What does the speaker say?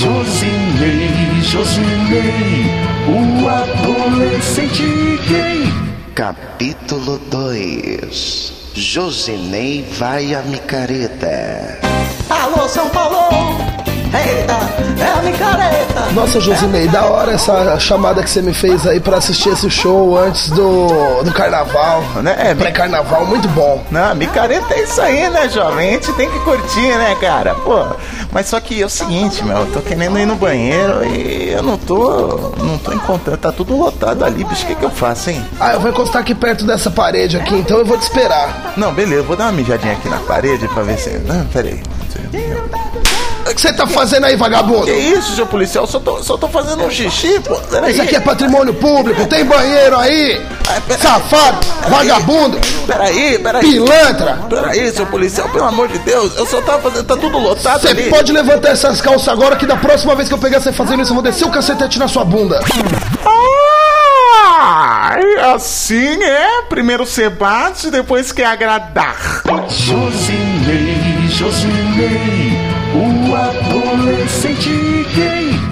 Josinei, Josinei, o adolescente gay. Capítulo 2 Josinei vai à micareta. Alô, São Paulo! Eita, a micareta! Nossa, Josinei, da hora essa chamada que você me fez aí pra assistir esse show antes do, do carnaval, né? É, pré-carnaval, muito bom. Não, micareta é isso aí, né, jovem? A gente tem que curtir, né, cara? Pô, mas só que é o seguinte, meu, eu tô querendo ir no banheiro e eu não tô. não tô encontrando, tá tudo lotado ali, bicho, o que, que eu faço, hein? Ah, eu vou encostar aqui perto dessa parede aqui, então eu vou te esperar. Não, beleza, eu vou dar uma mijadinha aqui na parede pra ver se. Não, peraí. O que você tá fazendo aí, vagabundo? Que isso, seu policial? Só tô, só tô fazendo um xixi, pô. Peraí. Isso aqui é patrimônio público, tem banheiro aí! Safado, vagabundo, Peraí, peraí. pilantra! Peraí, seu policial, pelo amor de Deus, eu só tava fazendo. Tá tudo lotado Você pode levantar essas calças agora que da próxima vez que eu pegar você fazendo isso, eu vou descer o cacetete na sua bunda. Ah, assim é. Primeiro você bate, depois quer agradar. Josinei, Josinei, o adolescente gay.